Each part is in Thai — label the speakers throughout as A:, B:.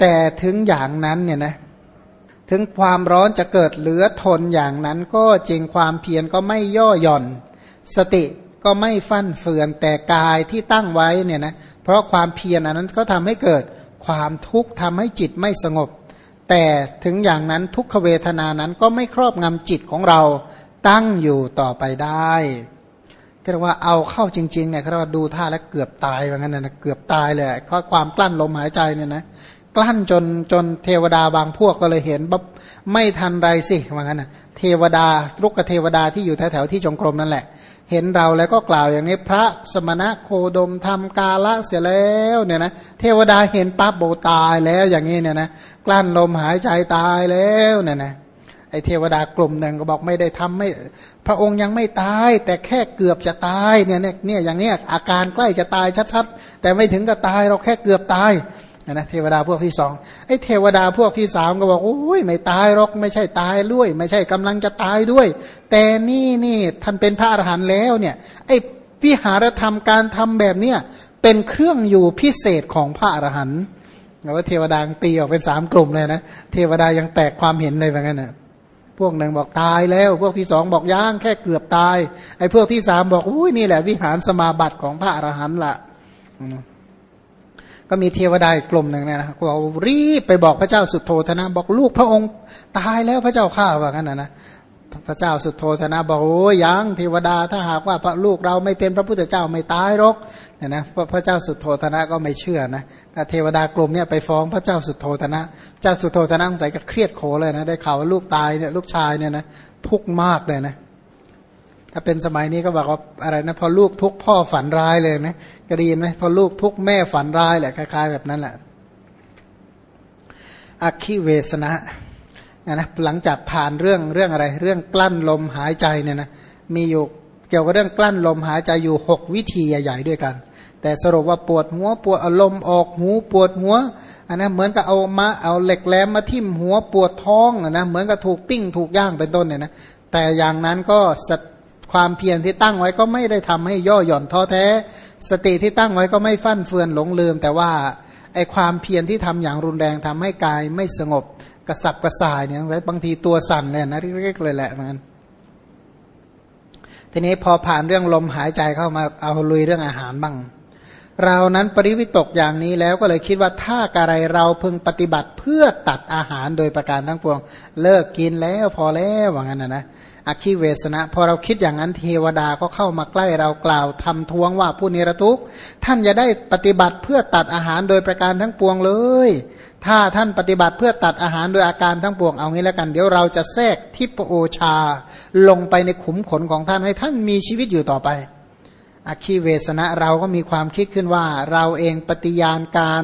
A: แต่ถึงอย่างนั้นเนี่ยนะถึงความร้อนจะเกิดเหลือทนอย่างนั้นก็จริงความเพียรก็ไม่ย่อหย่อน สติก็ไม่ฟั่นเฟือนแต่กายที่ตั้งไว้เนี่ยนะเพราะความเพียรอันนั้นก็ทำให้เกิดความทุกข์ทำให้จิตไม่สงบ แต่ถึงอย่างนั้นทุกขเวทนานั้นก็ไม่ครอบงำจิตของเราตั้งอยู่ต่อไปได้เรียกว่าเอาเข้าจริงๆเนี่ยเขาเรียกว่าดูท่าแล้วเกือบตายว่างั้นนะเกือบตายเลยเพราะความกลั้นลมหายใจเนี่ยนะ กลั้นจนจนเทวดาบางพวกก็เลยเห็นบบไม่ทันไรสิว่างั้นนะเทวดาลุกเทวดาที่อยู่แถวๆที่จงกรมนั่นแหละ เห็นเราแล้วก็กล่าวอย่างนี้พระสมณะโคดมทำกาละเสียแล้วเนี่ยนะเทวดาเห็นปั๊บโบตายแล้วอย่างนี้เนี่ยนะกลั้นลมหายใจตายแล้วเนี่ยนะไอเทวดากลุ่มหนึ่งก็บอกไม่ได้ทำไม่พระองค์ยังไม่ตาย แต่แค่เกือบจะตายเนี่ยเนี่ยอย่างเนี้ยอาการใกล้จะตายชัดๆแต่ไม่ถึงกับตายเราแค่เกือบตาย นะเทวดาพวกที่สองไอ้เทวดาพวกที่สามก็บอกโอ้ยไม่ตายหรอกไม่ใช่ตายด้วย ไม่ใช่กำลังจะตายด้วย แต่นี่นี่ท่านเป็นพระอรหันต์แล้วเนี่ยไอ้วิหารธรรมการทำแบบเนี้ยเป็นเครื่องอยู่พิเศษของพระอรหันต์ว่าเทวดาตีออกเป็นสามกลุ่มเลยนะเทวดายังแตกความเห็นเลยเหมือนกันนะพวกหนึ่งบอกตายแล้ว พวกที่สองบอกย่างแค่เกือบตาย ไอ้พวกที่สามบอกอุ้ยนี่แหละวิหารสมาบัติของพระอรหันต์ละ ก็มีเทวดากลุ่มหนึ่งเนี่ยนะก็รีบไปบอกพระเจ้าสุดโทธนะ บอกลูกพระองค์ตายแล้วพระเจ้าข้าว่างั้นนะนะพระเจ้าสุดโทธนะบอกโอ้ยังเทวดาถ้าหากว่าพระลูกเราไม่เป็นพระพุทธเจ้าไม่ตายหรอกเนี่ยนะพระเจ้าสุดโทธนะก็ไม่เชื่อนะเทวดากลุ่มเนี่ยไปฟ้องพระเจ้าสุดโทธนะเจ้าสุดโทธนะใส่ก็เครียดโขเลยนะได้ข่าวว่าลูกตายเนี่ยลูกชายเนี่ยนะทุกข์มากเลยนะ ถ้าเป็นสมัยนี้ก็บอกว่าอะไรนะพอลูกทุกพ่อฝันร้ายเลยนะก็ดีไหมพอลูกทุกแม่ฝันร้ายแหละคล้ายๆแบบนั้นแหละอักขิเวสนะนะหลังจากผ่านเรื่องเรื่องอะไร เรื่องกลั้นลมหายใจเนี่ยนะมีอยู่เกี่ยวกับเรื่องกลั้นลมหายใจอยู่หกวิธีใหญ่ ๆ ด้วยกัน แต่สรุปว่าปวดหัวปวดอารมณ์ออกหูปวดหัวอันนะเหมือนกับเอามาเอาเหล็กแหลมมาทิ่มหัวปวดท้องนะเหมือนกับถูกปิ้งถูกย่างเป็นต้นเนี่ยนะแต่อย่างนั้นก็ส ความเพียรที่ตั้งไว้ก็ไม่ได้ทำให้ย่อหย่อนท้อแท้ สติที่ตั้งไว้ก็ไม่ฟั่นเฟือนหลงลืม แต่ว่าไอความเพียรที่ทำอย่างรุนแรงทำให้กายไม่สงบกระสับกระส่ายเนี่ยบางทีตัวสั่นเลยนะเรียกเลยแหละมันทีนี้พอผ่านเรื่องลมหายใจเข้ามาเอาลุยเรื่องอาหารบ้าง เรานั้นปริวิตกอย่างนี้แล้วก็เลยคิดว่าถ้าอะไรเราพึงปฏิบัติเพื่อตัดอาหารโดยประการทั้งปวง เลิกกินแล้วพอแล้วว่างั้นนะนะ อคิเวสนะพอเราคิดอย่างนั้นเทวดาก็เข้ามาใกล้เรากล่าวทำทวงว่าผู้นิรทุกท่านจะได้ปฏิบัติเพื่อตัดอาหารโดยประการทั้งปวงเลย ถ้าท่านปฏิบัติเพื่อตัดอาหารโดยอาการทั้งปวงเอางี้แล้วกัน เดี๋ยวเราจะแทรกทิปโอชา ลงไปในขุมขนของท่านให้ท่านมีชีวิตอยู่ต่อไปอคิเวสนะเราก็มีความคิดขึ้นว่า เราเองปฏิญาณการ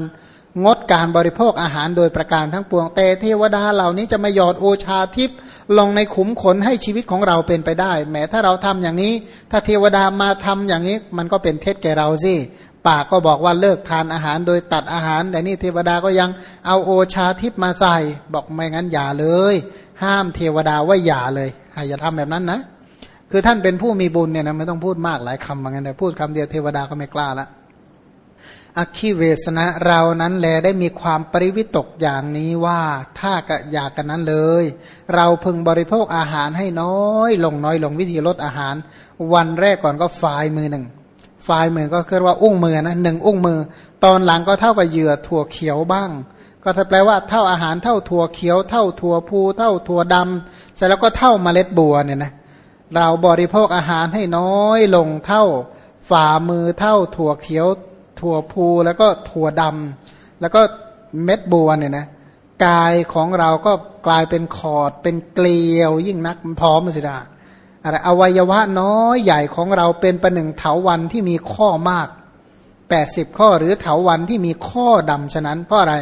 A: งดการบริโภคอาหารโดยประการทั้งปวงแต่เทวดาเหล่านี้จะมาหยอดโอชาทิพย์ลงในขุมขนให้ชีวิตของเราเป็นไปได้ แม้ถ้าเราทำอย่างนี้ ถ้าเทวดามาทำอย่างนี้ มันก็เป็นเท็จแก่เราสิปากก็บอกว่าเลิกทานอาหารโดยตัดอาหาร แต่นี่เทวดาก็ยังเอาโอชาทิพย์มาใส่ บอกไม่งั้นอย่าเลย ห้ามเทวดาว่าอย่าเลยอย่าทำแบบนั้นนะ คือท่านเป็นผู้มีบุญเนี่ยนะไม่ต้องพูดมากหลายคำเหมือนกันแต่พูดคำเดียวเทวดาก็ไม่กล้าละ อคิเวสนะเรานั้นแลได้มีความปริวิตกอย่างนี้ว่าถ้ากะอยากกันนั้นเลย เราพึงบริโภคอาหารให้น้อยลงน้อยลงวิธีลดอาหาร วันแรกก่อนก็ฝ่ายมือหนึ่งฝ่ายมือก็คือว่าอุ้งมือนะหนึ่งอุ้งมือ ตอนหลังก็เท่ากับเหยื่อถั่วเขียวบ้าง ก็แปลว่าเท่าอาหารเท่าถั่วเขียว เท่าถั่วพูเท่าถั่วดำเสร็จแล้วก็เท่าเมล็ดบัวเนี่ยนะเราบริโภคอาหารให้น้อยลงเท่าฝ่ามือเท่าถั่วเขียว ถั่วพูแล้วก็ถั่วดำแล้วก็เม็ดบัวเนี่ยนะกายของเราก็กลายเป็นขอดเป็นเกลียว ยิ่งนักพร้อมสิดาอะไรอวัยวะน้อยใหญ่ของเราเป็นประหนึ่งเถาวันที่มีข้อมากแปดสิบข้อหรือเถาวันที่มีข้อดำฉะนั้น เพราะอะไร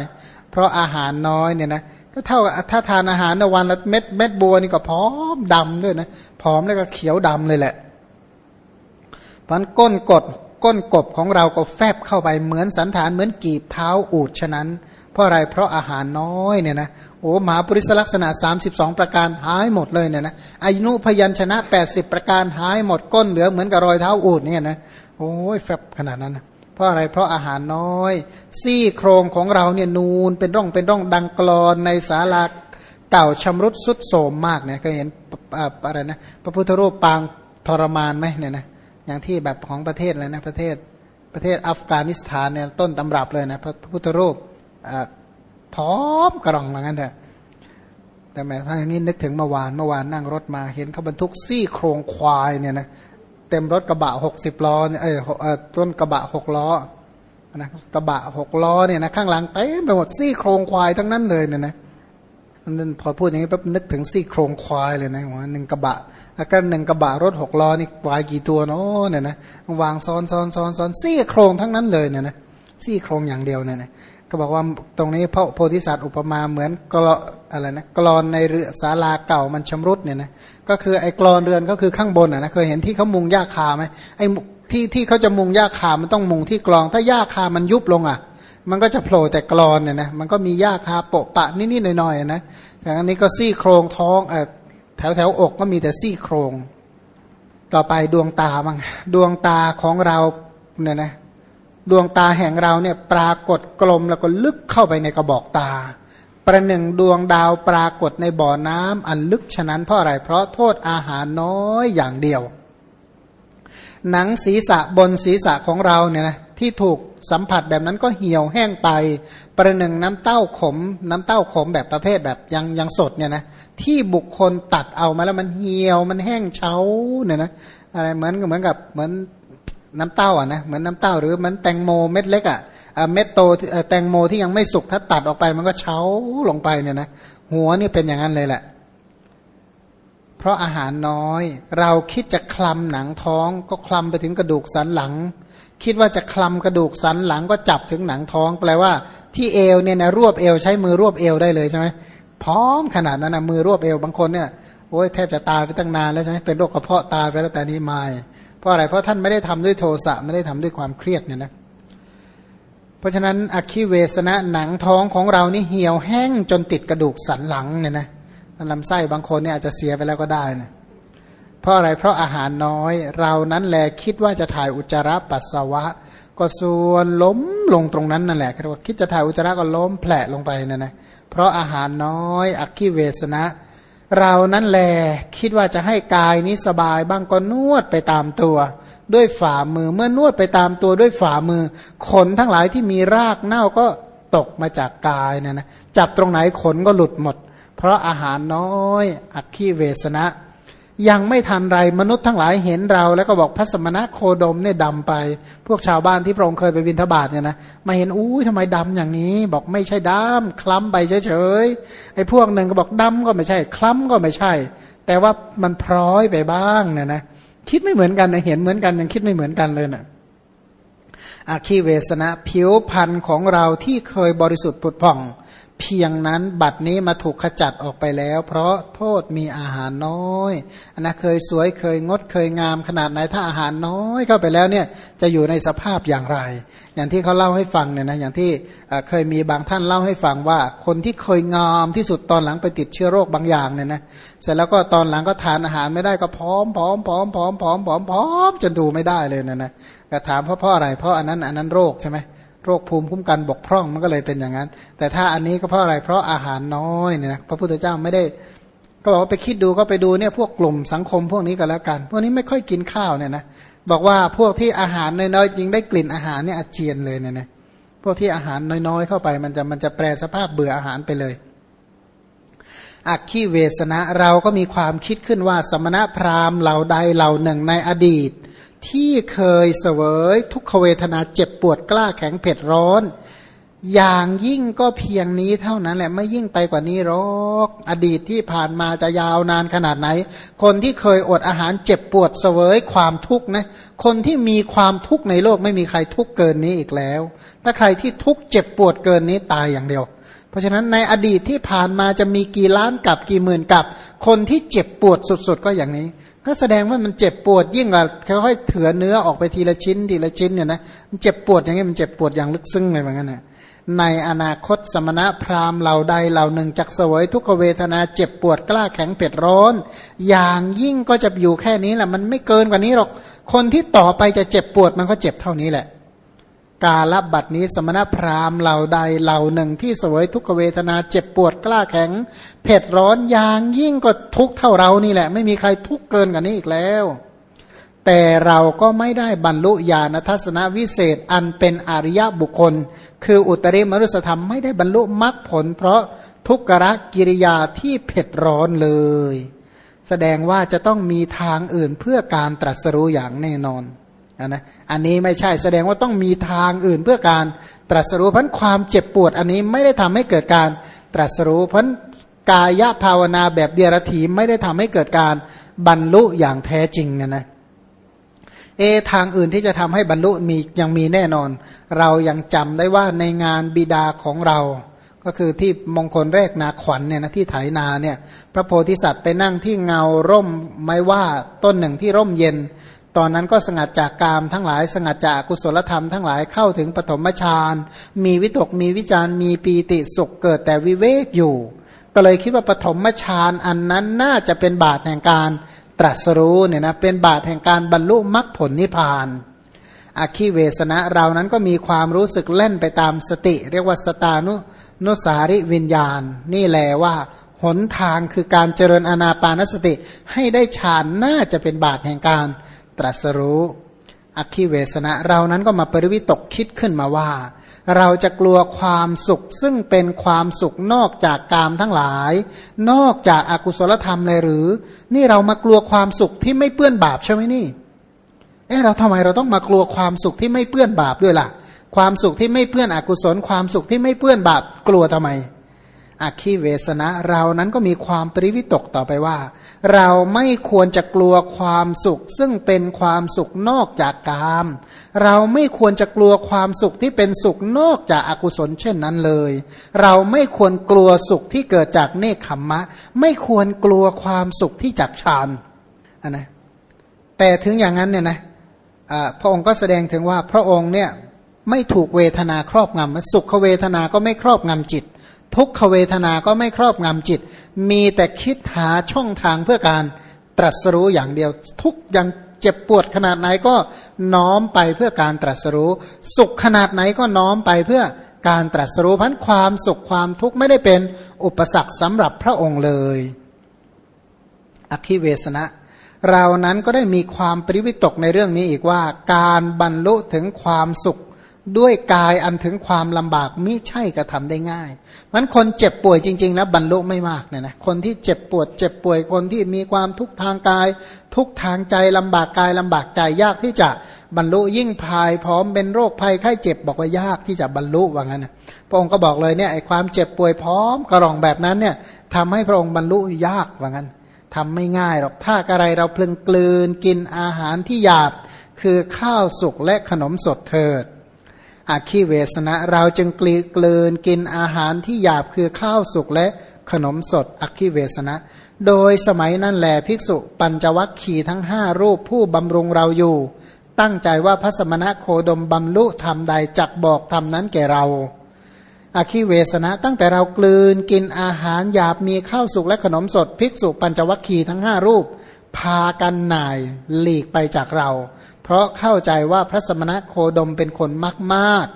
A: เพราะอาหารน้อยเนี่ยนะก็เท่าถ้าทานอาหารในวันละเม็ดเม็ดบัวนี่ก็พร้อมดำด้วยนะพร้อมแล้วก็เขียวดำเลยแหละพันก้นกด ก้นกบของเราก็แฟบเข้าไปเหมือนสันฐานเหมือนกีบเท้าอูดฉะนั้น เพราะอะไรเพราะอาหารน้อยเนี่ยนะโอ้มหาปริศลักษณะ 32 ประการหายหมดเลยเนี่ยนะอายุพยัญชนะ 80 ประการหายหมดก้นเหลือเหมือนกับรอยเท้าอูดเนี่ยนะโอ้ยแฟบขนาดนั้นนะเพราะอะไรเพราะอาหารน้อย ซี่โครงของเราเนี่ยนูนเป็นร่องเป็นร่องดังกรอนในศาลาเก่าชำรุดสุดโทรมมากเนี่ยเคยเห็นอะไรนะพระพุทธรูปปางทรมานไหมเนี่ยนะ อย่างที่แบบของประเทศเลยนะประเทศประเทศอัฟกานิสถานเนี่ยต้นตำรับเลยนะพระพุทธรูปพร้อมกระรองเหมือนกันเถอะแต่แม้ถ้าอย่างนี้นึกถึงเมื่อวานเมื่อวานนั่งรถมาเห็นเขาบรรทุกซี่โครงควายเนี่ยนะเต็มรถกระบะหกสิบล้อเนี่ยเออต้นกระบะหกล้อนะกระบะหกล้อเนี่ยนะข้างหลังเต็มไปหมดซี่โครงควายทั้งนั้นเลยเนี่ยนะ นั่นพอพูดอย่างนี้ปั๊บนึกถึงซี่โครงควายเลยนะว่าหนึ่งกระบะแล้วก็หนึ่งกระบะรถหกล้อนี่ควายกี่ตัวเนาะเนี่ยนะวางซ้อนซ้อนซ้อนซ้อนซี่โครงทั้งนั้นเลยเนี่ยนะซี่โครงอย่างเดียวเนี่ยนะก็บอกว่าตรงนี้พระโพธิสัตว์อุปมาเหมือนกรออะไรนะกรอนในเรือศาลาเก่ามันชำรุดเนี่ยนะก็คือไอ้กรอนเรือนก็คือข้างบนอะนะเคยเห็นที่เขามุงหญ้าคาไหมไอ้ที่ที่เขาจะมุงหญ้าคามันต้องมุงที่กรอง ถ้าหญ้าคามันยุบลงอะ มันก็จะโผล่แต่กรอนเนี่ยนะมันก็มีหญ้าคาโปะปะนิดๆหน่อยๆนะแต่อันนี้ก็ซี่โครงท้องเออแถวแถวอกก็มีแต่ซี่โครง ต่อไปดวงตาบ้างดวงตาของเราเนี่ยนะดวงตาแห่งเราเนี่ยปรากฏกลมแล้วก็ลึกเข้าไปในกระบอกตา ประหนึ่งดวงดาวปรากฏในบ่อน้ำอันลึกฉะนั้นเพราะอะไร เพราะโทษอาหารน้อยอย่างเดียว หนังศีรษะบนศีรษะของเราเนี่ยนะ ที่ถูกสัมผัสแบบนั้นก็เหี่ยวแห้งไป ประหนึ่งน้ำเต้าขม น้ำเต้าขมแบบประเภทแบบยังยังสดเนี่ยนะที่บุคคลตัดเอามาแล้วมันเหี่ยวมันแห้งเฉาเนี่ยนะอะไรเหมือนกับเหมือนกับเหมือนน้ำเต้าอะนะเหมือนน้ำเต้าหรือเหมือนแตงโมเม็ดเล็กอะเม็ดโตแตงโมที่ยังไม่สุกถ้าตัดออกไปมันก็เฉาลงไปเนี่ยนะหัวนี่เป็นอย่างนั้นเลยแหละ เพราะอาหารน้อย เราคิดจะคลำหนังท้องก็คลำไปถึงกระดูกสันหลัง คิดว่าจะคลำกระดูกสันหลังก็จับถึงหนังท้อง แปลว่าที่เอวเนี่ยนะรวบเอวใช้มือรวบเอวได้เลยใช่ไหมพร้อมขนาดนั้นนะมือรวบเอวบางคนเนี่ยโอ้ยแทบจะตายไปตั้งนานแล้วใช่ไหมเป็นโรคกระเพาะตายไปแล้วแต่นี้ไม่เพราะอะไรเพราะท่านไม่ได้ทำด้วยโทสะไม่ได้ทำด้วยความเครียดเนี่ยนะเพราะฉะนั้นอคิเวสนะหนังท้องของเรานี่เหี่ยวแห้งจนติดกระดูกสันหลังเนี่ยนะลำไส้บางคนเนี่ยอาจจะเสียไปแล้วก็ได้นะ เพราะอะไรเพราะอาหารน้อย เรานั้นแลคิดว่าจะถ่ายอุจจาระปัสสาวะ ก็ส่วนล้มลงตรงนั้นนั่นแหละคือว่าคิดจะถ่ายอุจจาระก็ล้มแผลลงไปนี่ยนะเพราะอาหารน้อยอคิเวสนะ เรานั้นแลคิดว่าจะให้กายนี้สบายบ้างก็นวดไปตามตัวด้วยฝ่ามือเมื่อนวดไปตามตัวด้วยฝ่ามือ ขนทั้งหลายที่มีรากเน่าก็ตกมาจากกายนะนะจับตรงไหนขนก็หลุดหมด เพราะอาหารน้อย อักขีเวสนะ ยังไม่ทันไรมนุษย์ทั้งหลายเห็นเรา แล้วก็บอกพระสมณะโคดมเนี่ยดำไป พวกชาวบ้านที่พระองค์เคยไปบินทบาทเนี่ยนะมาเห็นอู้ทำไมดำอย่างนี้ บอกไม่ใช่ดำคล้ำไปเฉยๆไอ้พวกหนึ่งก็บอกดำก็ไม่ใช่ คล้ำก็ไม่ใช่ แต่ว่ามันพร้อยไปบ้างเนี่ยนะคิดไม่เหมือนกันนะเห็นเหมือนกันยังคิดไม่เหมือนกันเลยนะ่ะอาคีเวสนะผิวพันธ์ของเราที่เคยบริสุทธิ์ผุดผ่อง เพียงนั้นบัดนี้มาถูกขจัดออกไปแล้ว เพราะโทษมีอาหารน้อยอนนะเคยสวยเคยงดเคยงามขนาดไหนถ้าอาหารน้อยเข้าไปแล้วเนี่ยจะอยู่ในสภาพอย่างไร อย่างที่เขาเล่าให้ฟังเนี่ยนะอย่างที่เคยมีบางท่านเล่าให้ฟังว่า คนที่เคยงามที่สุดตอนหลังไปติดเชื้อโรคบางอย่างเนี่ยนะเสร็จแล้วก็ตอนหลังก็ทานอาหารไม่ได้ก็พร้อมพร้อมพร้อมพร้อมพร้อมพร้อมพร้อมจนดูไม่ได้เลยนะนะก็ถามเพราะเพราะอะไร เพราะอันนั้นอันนั้นโรคใช่ไหม โรคภูมิคุ้มกันบกพร่องมันก็เลยเป็นอย่างนั้น แต่ถ้าอันนี้ก็เพราะอะไรเพราะอาหารน้อยเนี่ยนะพระพุทธเจ้าไม่ได้ ก็บอกว่าไปคิดดูก็ไปดูเนี่ยพวกกลุ่มสังคมพวกนี้ก็แล้วกัน พวกนี้ไม่ค่อยกินข้าวเนี่ยนะบอกว่าพวกที่อาหารน้อยๆจริงได้กลิ่นอาหารเนี่ยอาเจียนเลยเนี่ยนะพวกที่อาหารน้อยๆเข้าไป มันจะมันจะแปรสภาพเบื่ออาหารไปเลยอักขีเวสนะเราก็มีความคิดขึ้นว่าสมณะพราหมณ์เหล่าใดเหล่าหนึ่งในอดีต ที่เคยเสวยทุกขเวทนาเจ็บปวดกล้าแข็งเผ็ดร้อน อย่างยิ่งก็เพียงนี้เท่านั้นแหละไม่ยิ่งไปกว่านี้หรอกอดีตที่ผ่านมาจะยาวนานขนาดไหน คนที่เคยอดอาหารเจ็บปวดเสวยความทุกข์นะคนที่มีความทุกข์ในโลกไม่มีใครทุกข์เกินนี้อีกแล้ว ถ้าใครที่ทุกข์เจ็บปวดเกินนี้ตายอย่างเดียวเพราะฉะนั้นในอดีตที่ผ่านมาจะมีกี่ล้านกับกี่หมื่นกับ คนที่เจ็บปวดสุดๆก็อย่างนี้ ก็แสดงว่ามันเจ็บปวดยิ่งกว่าค่อยๆเถือเนื้อออกไปทีละชิ้นทีละชิ้นเนี่ยนะมันเจ็บปวดอย่างนี้มันเจ็บปวดอย่างลึกซึ้งเลยเหมือนกันนะในอนาคตสมณะพราหมณ์เหล่าใดเหล่าหนึ่งจักสวยทุกขเวทนาเจ็บปวดกล้าแข็งเผ็ดร้อน อย่างยิ่งก็จะอยู่แค่นี้แหละมันไม่เกินกว่านี้หรอก คนที่ต่อไปจะเจ็บปวดมันก็เจ็บเท่านี้แหละ กาลบัดนี้สมณพราหมณ์เหล่าใดเหล่าหนึ่งที่สวยทุกขเวทนาเจ็บปวดกล้าแข็ง เผ็ดร้อนยางยิ่งก็ทุกเท่าเรานี่แหละ ไม่มีใครทุกเกินกว่านี้อีกแล้ว แต่เราก็ไม่ได้บรรลุญาณทัศนวิเศษอันเป็นอริยบุคคล คืออุตริมรุสธรรมไม่ได้บรรลุมรรคผล เพราะทุกขะกิริยาที่เผ็ดร้อนเลย แสดงว่าจะต้องมีทางอื่นเพื่อการตรัสรู้อย่างแน่นอน นนะอันนี้ไม่ใช่แสดงว่าต้องมีทางอื่นเพื่อการตรัสรู้พันความเจ็บปวด อันนี้ไม่ได้ทำให้เกิดการตรัสรู้พันกายภาวนาแบบเดียรถีไม่ได้ทำให้เกิดการบรรลุอย่างแท้จริงนะนะเอทางอื่นที่จะทำให้บรรลุมียังมีแน่นอน เรายังจำได้ว่าในงานบิดาของเรา ก็คือที่มงคลแรกนาขวัญเนี่ยนะที่ไถนาเนี่ยพระโพธิสัตว์ไปนั่งที่เงาร่มไม้ว่าต้นหนึ่งที่ร่มเย็น ตอนนั้นก็สงัดจากกามทั้งหลาย สงัดจากกุศลธรรมทั้งหลายเข้าถึงปฐมฌานมีวิตกมีวิจารมีปีติสุขเกิดแต่วิเวกอยู่ ก็เลยคิดว่าปฐมฌานอันนั้นน่าจะเป็นบาตแห่งการตรัสรู้เนี่ยนะเป็นบาตแห่งการบรรลุมรรคผลนิพพานอาคีเวสนะเรานั้นก็มีความรู้สึกเล่นไปตามสติ เรียกว่าสตานุนุสาริวิญญาณ นี่แหละว่าหนทางคือการเจริญอนาปานสติให้ได้ฌานน่าจะเป็นบาตแห่งการ ตรัสรู้อักขิเวสนะเรานั้นก็มาปริวิตกคิดขึ้นมาว่า เราจะกลัวความสุขซึ่งเป็นความสุขนอกจากกามทั้งหลาย นอกจากอากุศลธรรมเลยหรือ นี่เรามากลัวความสุขที่ไม่เปื้อนบาปใช่ไหมนี่เอ๊ะเราทำไมเราต้องมากลัวความสุขที่ไม่เปื้อนบาปด้วยล่ะ ความสุขที่ไม่เปื้อนอกุศล ความสุขที่ไม่เปื้อนบาปกลัวทำไมอคีเวสนะเรานั้นก็มีความปริวิตกต่อไปว่า เราไม่ควรจะกลัวความสุข ซึ่งเป็นความสุขนอกจากกาม เราไม่ควรจะกลัวความสุขที่เป็นสุขนอกจากอากุศลเช่นนั้นเลย เราไม่ควรกลัวสุขที่เกิดจากเนคขมมะ ไม่ควรกลัวความสุขที่จากฌานนนะแต่ถึงอย่างนั้นเนี่ยนะพระองค์ก็แสดงถึงว่าพระองค์เนี่ยไม่ถูกเวทนาครอบงำสุขเวทนาก็ไม่ครอบงำจิต ทุกขเวทนาก็ไม่ครอบงำจิต มีแต่คิดหาช่องทางเพื่อการตรัสรู้อย่างเดียว ทุกอย่างเจ็บปวดขนาดไหนก็น้อมไปเพื่อการตรัสรู้ สุขขนาดไหนก็น้อมไปเพื่อการตรัสรู้พันความสุขความทุกข์ไม่ได้เป็นอุปสรรคสำหรับพระองค์เลยอคิเวสนะเรานั้นก็ได้มีความปริวิตกในเรื่องนี้อีกว่า การบรรลุถึงความสุข ด้วยกายอันถึงความลำบากมิใช่กระทำได้ง่ายมันคนเจ็บป่วยจริงๆนะบรรลุไม่มากเนี่ยนะคนที่เจ็บปวดเจ็บป่วยคนที่มีความทุกข์ทางกาย ทุกทางใจลำบากกายลำบากใจยากที่จะบรรลุยิ่งภายพร้อมเป็นโรคภัยไข้เจ็บบอกว่ายากที่จะบรรลุว่างั้นนะพระองค์ก็บอกเลยเนี่ยไอ้ความเจ็บป่วยพร้อมกระรองแบบนั้นเนี่ยทำให้พระองค์บรรลุยากว่างั้นทำไม่ง่ายหรอกถ้าอะไรเราเพลึงกลืนกินอาหารที่หยาบคือข้าวสุกและขนมสดเถิด อาคีเวสนะ เราจึงกลีกลืนกินอาหารที่หยาบคือข้าวสุกและขนมสดอักขีเวสนะ โดยสมัยนั้นแหลภิกษุปัญจวัคคีทั้งห้ารูปผู้บำรุงเราอยู่ ตั้งใจว่าพระสมณะโคดมบำลุธรรมใดจักบอกธรรมนั้นแก่เราอาคีเวสนะ ตั้งแต่เรากลืนกินอาหารหยาบมีข้าวสุกและขนมสด ภิกษุปัญจวัคคีทั้งห้ารูป พากันหน่ายหลีกไปจากเรา เพราะเข้าใจว่าพระสมณะโคดมเป็นคนมากมาก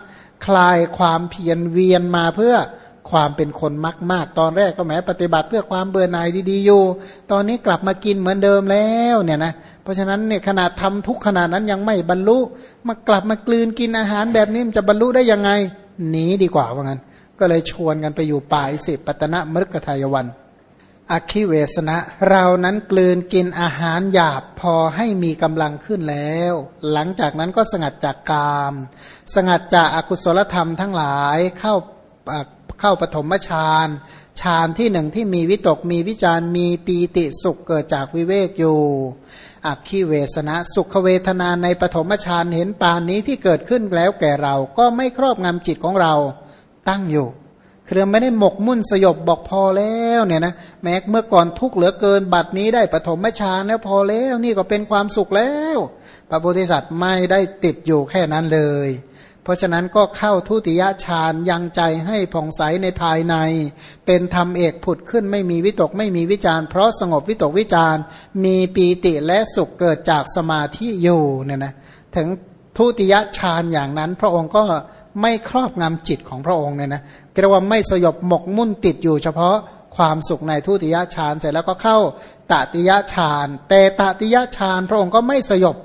A: คลายความเพียรเวียนมาเพื่อความเป็นคนมากมากตอนแรกก็แม้ปฏิบัติเพื่อความเบื่อหน่ายดีๆอยู่ ตอนนี้กลับมากินเหมือนเดิมแล้วเนี่ยนะเพราะฉะนั้นเนี่ยขนาดทำทุกขนาดนั้นยังไม่บรรลุมากลับมากลืนกินอาหารแบบนี้มันจะบรรลุได้ยังไงหนีดีกว่าว่างั้น ก็เลยชวนกันไปอยู่ป่าอิสิปตนะมฤคทายวัน อคิเวสนะ เรานั้นกลืนกินอาหารหยาบพอให้มีกำลังขึ้นแล้ว หลังจากนั้นก็สงัดจากกาม สงัดจากอากุศลธรรมทั้งหลายเข้าเข้าปฐมฌานฌานที่หนึ่งที่มีวิตกมีวิจารมีปีติสุขเกิดจากวิเวกอยู่อักขีเวสนะสุขเวทนาในปฐมฌานเห็นปานนี้ที่เกิดขึ้นแล้วแก่เราก็ไม่ครอบงำจิตของเราตั้งอยู่ เครือไม่ได้หมกมุ่นสยบบอกพอแล้วเนี่ยนะ แม้เมื่อก่อนทุกข์เหลือเกินบัดนี้ได้ปฐมฌานแล้วพอแล้วนี่ก็เป็นความสุขแล้วพระโพธิสัตว์ไม่ได้ติดอยู่แค่นั้นเลย เพราะฉะนั้นก็เข้าทุติยฌานยังใจให้ผ่องใสในภายใน เป็นธรรมเอกผุดขึ้นไม่มีวิตกไม่มีวิจารเพราะสงบวิตกวิจารมีปีติและสุขเกิดจากสมาธิอยู่เนี่ยนะถึงทุติยฌานอย่างนั้น พระองค์ก็ไม่ครอบงำจิตของพระองค์เนี่ยนะเรียกว่าไม่สยบหมกมุ่นติดอยู่เฉพาะ ความสุขในทุติยฌานเสร็จแล้วก็เข้าตติยฌานแต่ตติยฌานพระองค์ก็ไม่สยบ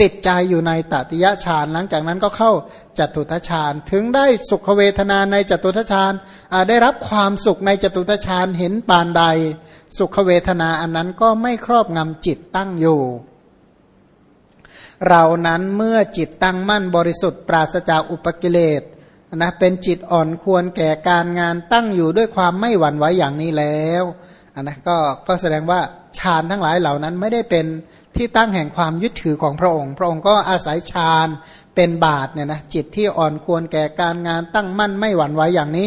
A: ติดใจอยู่ในตติยฌานหลังจากนั้นก็เข้าจตุทฌานถึงได้สุขเวทนาในจตุทฌานได้รับความสุขในจตุทฌานเห็นปานใด สุขเวทนาอันนั้นก็ไม่ครอบงำจิตตั้งอยู่ เรานั้นเมื่อจิตตั้งมั่นบริสุทธิ์ปราศจากอุปกิเลส นะเป็นจิตอ่อนควรแก่การงานตั้งอยู่ด้วยความไม่หวั่นไหวอย่างนี้แล้วนนะก็ก็แสดงว่าฌานทั้งหลายเหล่านั้นไม่ได้เป็นที่ตั้งแห่งความยึดถือของพระองค์ พระองค์ก็อาศัยฌานเป็นบาทเนี่ยนะจิตที่อ่อนควรแก่การงานตั้งมั่นไม่หวั่นไหวอย่างนี้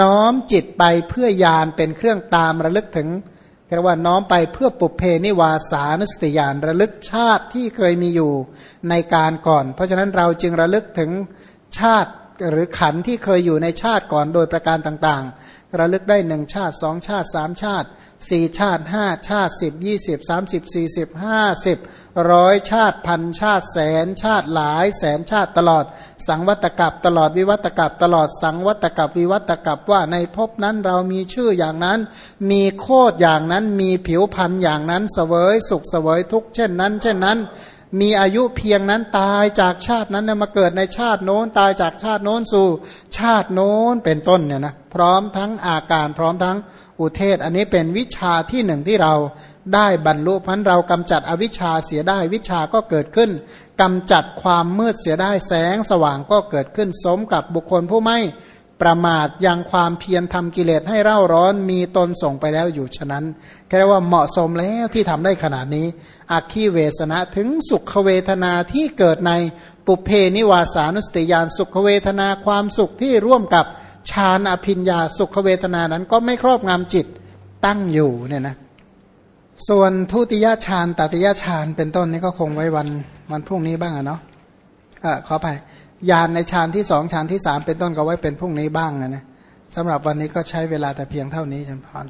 A: น้อมจิตไปเพื่อยานเป็นเครื่องตามระลึกถึงเรียกว่าน้อมไปเพื่อปุเพนิวาสานสติยานระลึกชาติที่เคยมีอยู่ในการก่อน เพราะฉะนั้นเราจึงระลึกถึงชาติ หรือขันที่เคยอยู่ในชาติก่อนโดยประการต่างๆ ระลึกได้หนึ่งชาติสองชาติสามชาติสี่ชาติห้าชาติสิบยี่สิบสามสิบสี่สิบห้าสิบร้อยชาติพันชาติแสนชาติหลายแสนชาติตลอด สังวัตกับตลอดวิวัตกับตลอดสังวัตกับวิวัตกับว่าในภพนั้นเรามีชื่ออย่างนั้น มีโคดอย่างนั้นมีผิวพันธ์อย่างนั้นเสวยสุขเสวยทุกข์เช่นนั้น เช่นนั้น มีอายุเพียงนั้นตายจากชาตินั้นมาเกิดในชาติโน้นตายจากชาติโน้นสู่ ชาติโน้นเป็นต้นเนี่ยนะพร้อมทั้งอาการพร้อมทั้งอุเทศ อันนี้เป็นวิชาที่หนึ่งที่เราได้บรรลุพันเรากำจัดอวิชชาเสียได้วิชาก็เกิดขึ้นกำจัดความมืดเสียได้แสงสว่างก็เกิดขึ้นสมกับบุคคลผู้ไม่ ประมาทยังความเพียรทำกิเลสให้เร่าร้อนมีตนส่งไปแล้วอยู่ฉะนั้นแค่ว่าเหมาะสมแล้วที่ทำได้ขนาดนี้อาคีเวสนะถึงสุขเวทนาที่เกิดในปุเพนิวาสานุสติยานสุขเวทนาความสุขที่ร่วมกับฌานอภิญญาสุขเวทนานั้นก็ไม่ครอบงำจิตตั้งอยู่เนี่ยนะส่วนทุติยฌานตติยฌานเป็นต้นนี้ก็คงไว้วันวันพรุ่งนี้บ้างอะเนาะอะขอไป ยานในฌานที่สองฌานที่สามเป็นต้นก็ไว้เป็นพรุ่งนี้บ้างนะนะสำหรับวันนี้ก็ใช้เวลาแต่เพียงเท่านี้จำพร